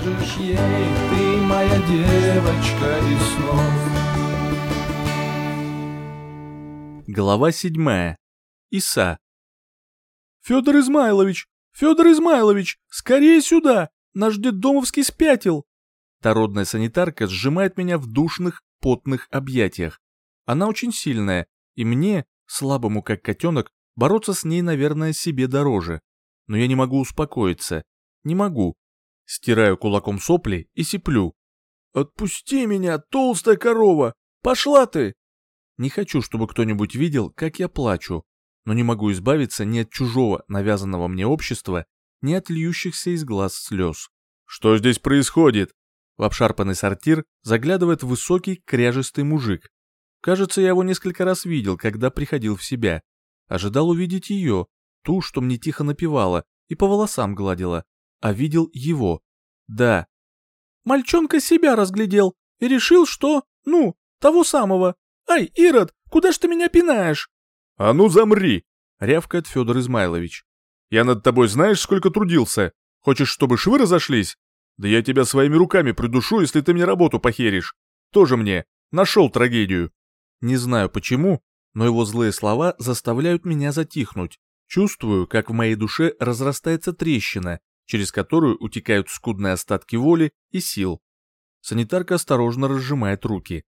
скажешь ей, ты моя девочка из снов. Глава седьмая. Иса. «Федор Измайлович! Федор Измайлович! Скорее сюда! Наш детдомовский спятил!» Дородная санитарка сжимает меня в душных, потных объятиях. Она очень сильная, и мне, слабому как котенок, бороться с ней, наверное, себе дороже. Но я не могу успокоиться. Не могу. Стираю кулаком сопли и сиплю. «Отпусти меня, толстая корова! Пошла ты!» Не хочу, чтобы кто-нибудь видел, как я плачу, но не могу избавиться ни от чужого навязанного мне общества, ни от льющихся из глаз слез. «Что здесь происходит?» В обшарпанный сортир заглядывает высокий кряжистый мужик. Кажется, я его несколько раз видел, когда приходил в себя. Ожидал увидеть ее, ту, что мне тихо напевала и по волосам гладила, а видел его. Да. Мальчонка себя разглядел и решил, что, ну, того самого, «Ай, Ирод, куда ж ты меня пинаешь?» «А ну замри!» — рявкает Федор Измайлович. «Я над тобой знаешь, сколько трудился? Хочешь, чтобы швы разошлись? Да я тебя своими руками придушу, если ты мне работу похеришь. Тоже мне. Нашел трагедию». Не знаю почему, но его злые слова заставляют меня затихнуть. Чувствую, как в моей душе разрастается трещина, через которую утекают скудные остатки воли и сил. Санитарка осторожно разжимает руки.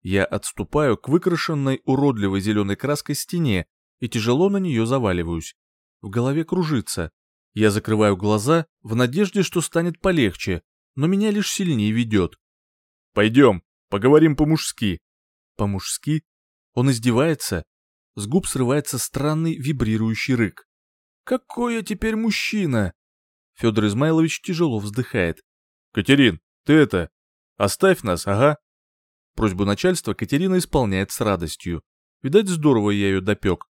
Я отступаю к выкрашенной уродливой зеленой краской стене и тяжело на нее заваливаюсь. В голове кружится. Я закрываю глаза в надежде, что станет полегче, но меня лишь сильнее ведет. «Пойдем, поговорим по-мужски». «По-мужски?» Он издевается. С губ срывается странный вибрирующий рык. «Какой я теперь мужчина?» Федор Измайлович тяжело вздыхает. «Катерин, ты это... Оставь нас, ага. Просьбу начальства Катерина исполняет с радостью. Видать, здорово я ее допек.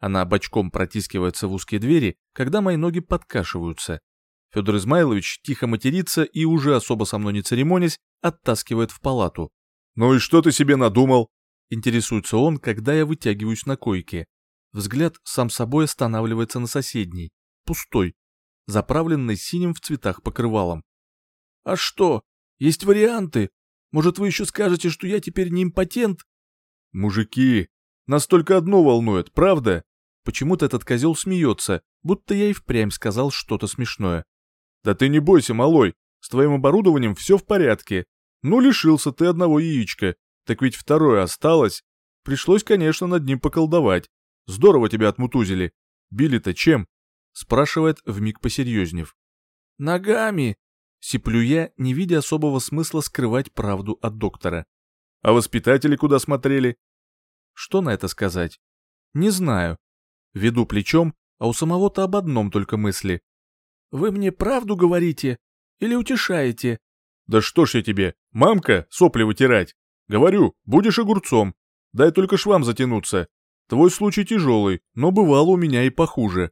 Она бочком протискивается в узкие двери, когда мои ноги подкашиваются. Федор Измайлович тихо матерится и, уже особо со мной не церемонясь, оттаскивает в палату. «Ну и что ты себе надумал?» Интересуется он, когда я вытягиваюсь на койке. Взгляд сам собой останавливается на соседней, пустой, заправленной синим в цветах покрывалом. «А что, есть варианты?» Может, вы еще скажете, что я теперь не импотент?» «Мужики, нас только одно волнует, правда?» Почему-то этот козел смеется, будто я и впрямь сказал что-то смешное. «Да ты не бойся, малой, с твоим оборудованием все в порядке. Ну, лишился ты одного яичка, так ведь второе осталось. Пришлось, конечно, над ним поколдовать. Здорово тебя отмутузили. Били-то чем?» Спрашивает, вмиг посерьезнев. «Ногами!» Сиплю я, не видя особого смысла скрывать правду от доктора. А воспитатели куда смотрели? Что на это сказать? Не знаю. Веду плечом, а у самого-то об одном только мысли. Вы мне правду говорите? Или утешаете? Да что ж я тебе, мамка, сопли вытирать? Говорю, будешь огурцом. Дай только швам затянуться. Твой случай тяжелый, но бывало у меня и похуже.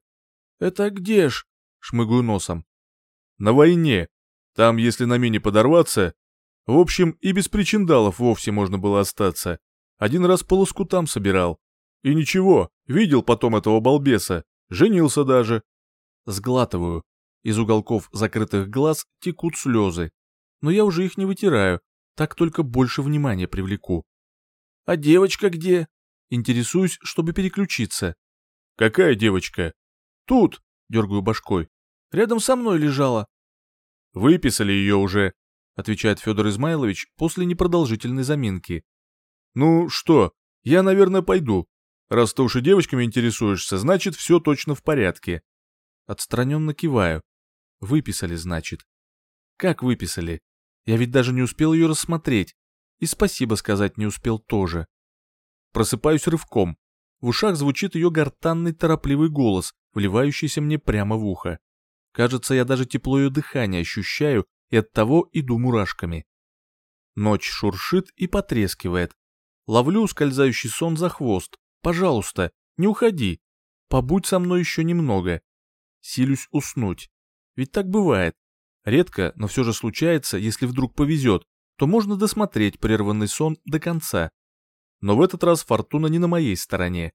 Это где ж? Шмыгаю носом. На войне, там, если на мине подорваться... В общем, и без причиндалов вовсе можно было остаться. Один раз по лоскутам собирал. И ничего, видел потом этого балбеса. Женился даже. Сглатываю. Из уголков закрытых глаз текут слезы. Но я уже их не вытираю, так только больше внимания привлеку. «А девочка где?» Интересуюсь, чтобы переключиться. «Какая девочка?» «Тут», — дергаю башкой. «Рядом со мной лежала. Выписали ее уже, отвечает Федор Измайлович после непродолжительной заминки. Ну что, я, наверное, пойду. Раз ты уж и девочками интересуешься, значит, все точно в порядке. Отстраненно киваю. Выписали, значит. Как выписали? Я ведь даже не успел ее рассмотреть. И спасибо сказать не успел тоже. Просыпаюсь рывком. В ушах звучит ее гортанный торопливый голос, вливающийся мне прямо в ухо. Кажется, я даже тепло ее дыхания ощущаю и от того иду мурашками. Ночь шуршит и потрескивает. Ловлю скользающий сон за хвост. Пожалуйста, не уходи. Побудь со мной еще немного. Силюсь уснуть. Ведь так бывает. Редко, но все же случается, если вдруг повезет, то можно досмотреть прерванный сон до конца. Но в этот раз фортуна не на моей стороне.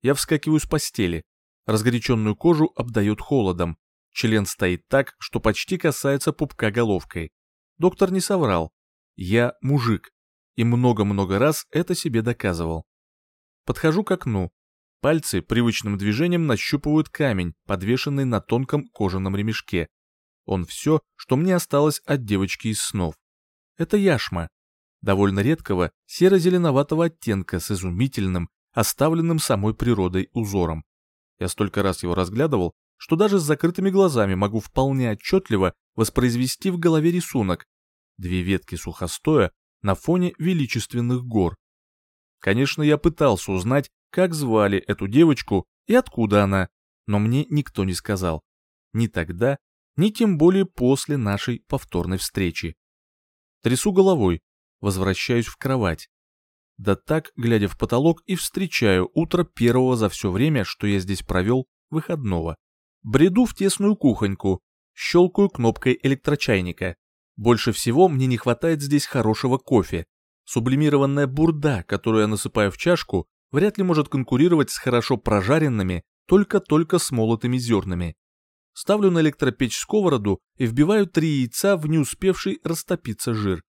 Я вскакиваю с постели. Разгоряченную кожу обдает холодом. Член стоит так, что почти касается пупка головкой. доктор не соврал. Я мужик, и много-много раз это себе доказывал. Подхожу к окну. Пальцы привычным движением нащупывают камень, подвешенный на тонком кожаном ремешке. Он все, что мне осталось от девочки из снов. Это яшма. Довольно редкого серо-зеленоватого оттенка с изумительным, оставленным самой природой узором. Я столько раз его разглядывал, что даже с закрытыми глазами могу вполне отчетливо воспроизвести в голове рисунок. Две ветки сухостоя на фоне величественных гор. Конечно, я пытался узнать, как звали эту девочку и откуда она, но мне никто не сказал. Ни тогда, ни тем более после нашей повторной встречи. Трясу головой, возвращаюсь в кровать. Да так, глядя в потолок, и встречаю утро первого за все время, что я здесь провел, выходного. Бреду в тесную кухоньку, щелкаю кнопкой электрочайника. Больше всего мне не хватает здесь хорошего кофе. Сублимированная бурда, которую я насыпаю в чашку, вряд ли может конкурировать с хорошо прожаренными, только-только смолотыми зернами. Ставлю на электропечь сковороду и вбиваю три яйца в не успевший растопиться жир.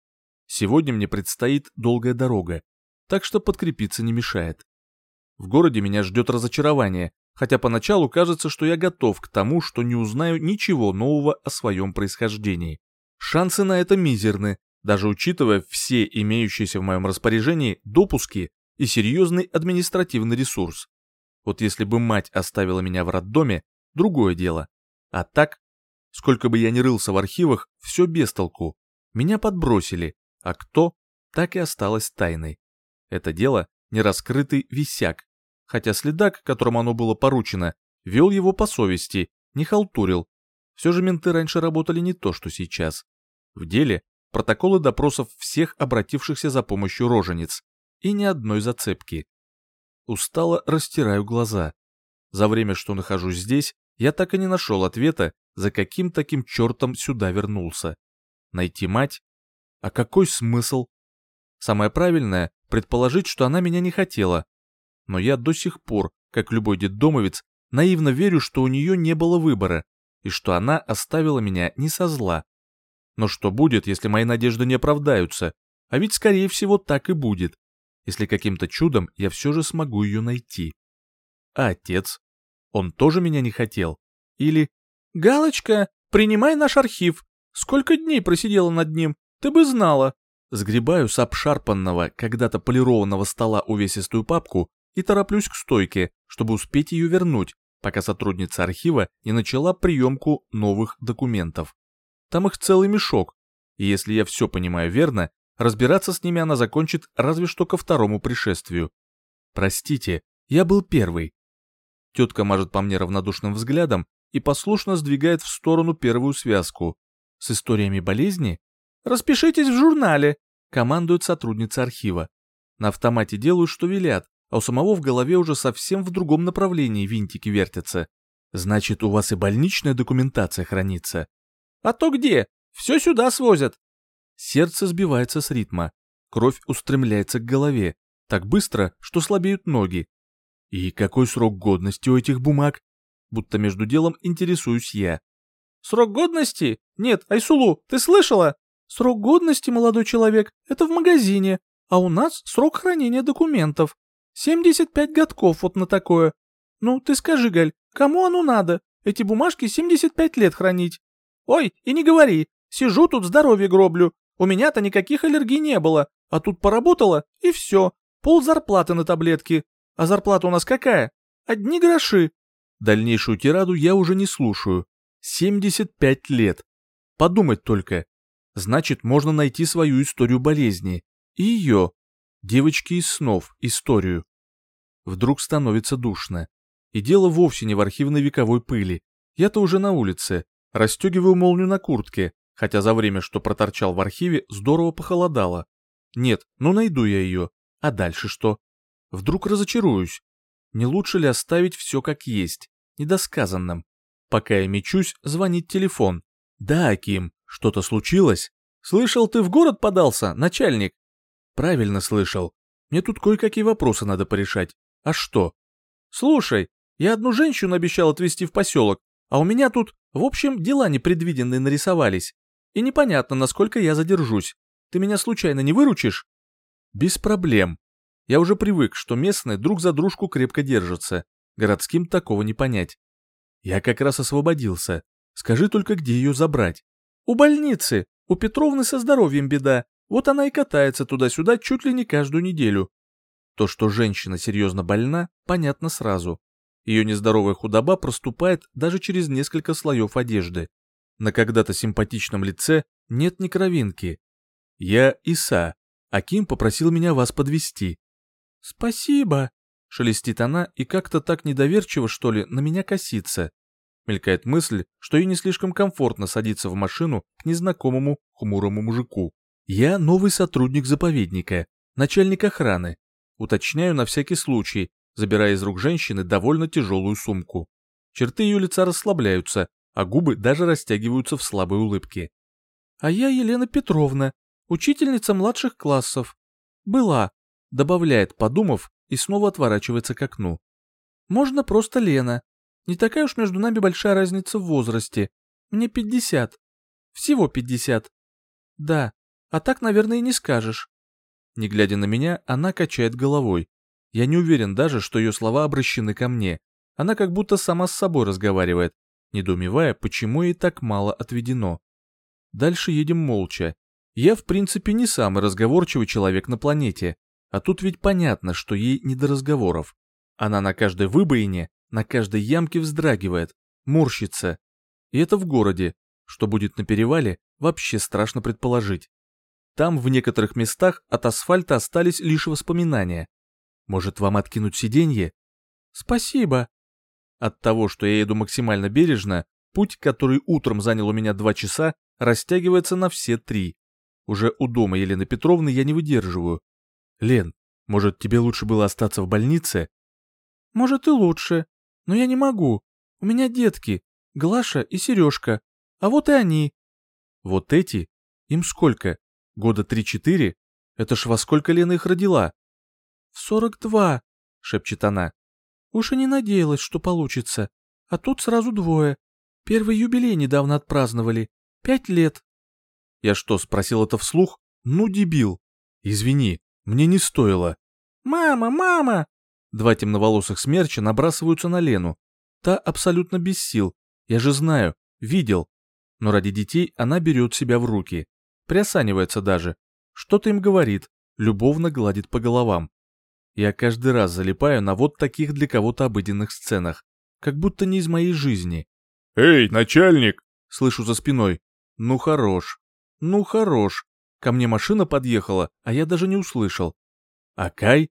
Сегодня мне предстоит долгая дорога, так что подкрепиться не мешает. В городе меня ждет разочарование, хотя поначалу кажется, что я готов к тому, что не узнаю ничего нового о своем происхождении. Шансы на это мизерны, даже учитывая все имеющиеся в моем распоряжении допуски и серьезный административный ресурс. Вот если бы мать оставила меня в роддоме, другое дело. А так, сколько бы я ни рылся в архивах, все без толку. Меня подбросили, а кто, так и осталось тайной. Это дело не раскрытый висяк, хотя следак, которому оно было поручено, вел его по совести, не халтурил. Все же менты раньше работали не то, что сейчас. В деле протоколы допросов всех обратившихся за помощью рожениц и ни одной зацепки. Устало растираю глаза. За время, что нахожусь здесь, я так и не нашел ответа, за каким таким чертом сюда вернулся. Найти мать? А какой смысл? Самое правильное — предположить, что она меня не хотела, но я до сих пор, как любой детдомовец, наивно верю, что у нее не было выбора, и что она оставила меня не со зла. Но что будет, если мои надежды не оправдаются? А ведь, скорее всего, так и будет, если каким-то чудом я все же смогу ее найти. А отец? Он тоже меня не хотел? Или «Галочка, принимай наш архив. Сколько дней просидела над ним, ты бы знала». Сгребаю с обшарпанного, когда-то полированного стола увесистую папку и тороплюсь к стойке, чтобы успеть ее вернуть, пока сотрудница архива не начала приемку новых документов. Там их целый мешок, и если я все понимаю верно, разбираться с ними она закончит разве что ко второму пришествию. Простите, я был первый. Тетка мажет по мне равнодушным взглядом и послушно сдвигает в сторону первую связку. С историями болезни? Распишитесь в журнале, командует сотрудница архива. На автомате делаю, что велят, а у самого в голове уже совсем в другом направлении винтики вертятся. Значит, у вас и больничная документация хранится. А то где? Все сюда свозят. Сердце сбивается с ритма. Кровь устремляется к голове. Так быстро, что слабеют ноги. И какой срок годности у этих бумаг? Будто между делом интересуюсь я. Срок годности? Нет, Айсулу, ты слышала? Срок годности, молодой человек, это в магазине, а у нас срок хранения документов. 75 годков вот на такое. Ну, ты скажи, Галь, кому оно надо? Эти бумажки 75 лет хранить. Ой, и не говори, сижу тут здоровье гроблю. У меня-то никаких аллергий не было, а тут поработала, и все. Пол зарплаты на таблетки. А зарплата у нас какая? Одни гроши. Дальнейшую тираду я уже не слушаю. 75 лет. Подумать только. Значит, можно найти свою историю болезни. И ее, девочки из снов, историю. Вдруг становится душно. И дело вовсе не в архивной вековой пыли. Я-то уже на улице, расстегиваю молнию на куртке, хотя за время, что проторчал в архиве, здорово похолодало. Нет, ну найду я ее. А дальше что? Вдруг разочаруюсь. Не лучше ли оставить все как есть, недосказанным? Пока я мечусь, звонит телефон. Да, Аким, что-то случилось? Слышал, ты в город подался, начальник? Правильно слышал. Мне тут кое-какие вопросы надо порешать. А что? Слушай, я одну женщину обещал отвезти в поселок, а у меня тут, в общем, дела непредвиденные нарисовались. и непонятно, насколько я задержусь. Ты меня случайно не выручишь?» «Без проблем. Я уже привык, что местные друг за дружку крепко держатся. Городским такого не понять. Я как раз освободился. Скажи только, где ее забрать?» «У больницы. У Петровны со здоровьем беда. Вот она и катается туда-сюда чуть ли не каждую неделю». То, что женщина серьезно больна, понятно сразу. Ее нездоровая худоба проступает даже через несколько слоев одежды. На когда-то симпатичном лице нет ни кровинки. Я Иса. Аким попросил меня вас подвести. Спасибо, шелестит она и как-то так недоверчиво, что ли, на меня косится. Мелькает мысль, что ей не слишком комфортно садиться в машину к незнакомому хмурому мужику. Я новый сотрудник заповедника, начальник охраны. Уточняю на всякий случай, забирая из рук женщины довольно тяжелую сумку. Черты ее лица расслабляются, а губы даже растягиваются в слабой улыбке. «А я Елена Петровна, учительница младших классов. Была», — добавляет, подумав, и снова отворачивается к окну. «Можно просто Лена. Не такая уж между нами большая разница в возрасте. Мне пятьдесят. Всего пятьдесят. Да, а так, наверное, и не скажешь». Не глядя на меня, она качает головой. Я не уверен даже, что ее слова обращены ко мне. Она как будто сама с собой разговаривает, недоумевая, почему ей так мало отведено. Дальше едем молча. Я, в принципе, не самый разговорчивый человек на планете, а тут ведь понятно, что ей не до разговоров. Она на каждой выбоине, на каждой ямке вздрагивает, морщится. И это в городе. Что будет на перевале, вообще страшно предположить. Там в некоторых местах от асфальта остались лишь воспоминания. Может, вам откинуть сиденье? Спасибо, от того, что я еду максимально бережно, путь, который утром занял у меня два часа, растягивается на все три. Уже у дома Елены Петровны я не выдерживаю. Лен, может, тебе лучше было остаться в больнице? Может и лучше, но я не могу. У меня детки, Глаша и Сережка, а вот и они. Вот эти? Им сколько? Года три-четыре? Это ж во сколько Лена их родила? В сорок два, шепчет она. Уж и не надеялась, что получится. А тут сразу двое. Первый юбилей недавно отпраздновали. Пять лет. Я что, спросил это вслух? Ну, дебил. Извини, мне не стоило. Мама, мама! Два темноволосых смерча набрасываются на Лену. Та абсолютно без сил. Я же знаю, видел. Но ради детей она берет себя в руки. Приосанивается даже. Что-то им говорит, любовно гладит по головам. Я каждый раз залипаю на вот таких для кого-то обыденных сценах, как будто не из моей жизни. «Эй, начальник!» — слышу за спиной. «Ну хорош, ну хорош. Ко мне машина подъехала, а я даже не услышал. Акай?»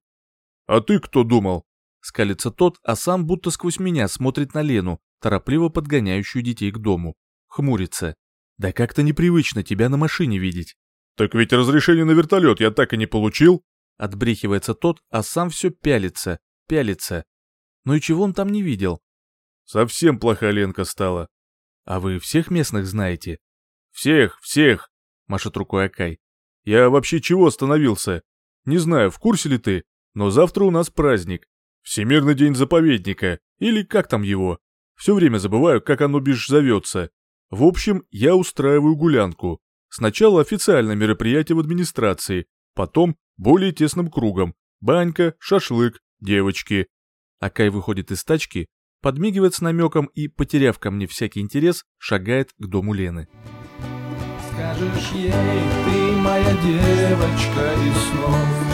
«А ты кто думал?» Скалится тот, а сам будто сквозь меня смотрит на Лену, торопливо подгоняющую детей к дому. Хмурится. «Да как-то непривычно тебя на машине видеть». «Так ведь разрешение на вертолет я так и не получил». Отбрехивается тот, а сам все пялится, пялится. Ну и чего он там не видел? Совсем плохая Ленка стала. А вы всех местных знаете? Всех, всех, машет рукой Акай. Я вообще чего остановился? Не знаю, в курсе ли ты, но завтра у нас праздник. Всемирный день заповедника, или как там его. Все время забываю, как оно бишь зовется. В общем, я устраиваю гулянку. Сначала официальное мероприятие в администрации, потом более тесным кругом. Банька, шашлык, девочки. Акай выходит из тачки, подмигивает с намеком и, потеряв ко мне всякий интерес, шагает к дому Лены. Скажешь ей, ты моя девочка из снов,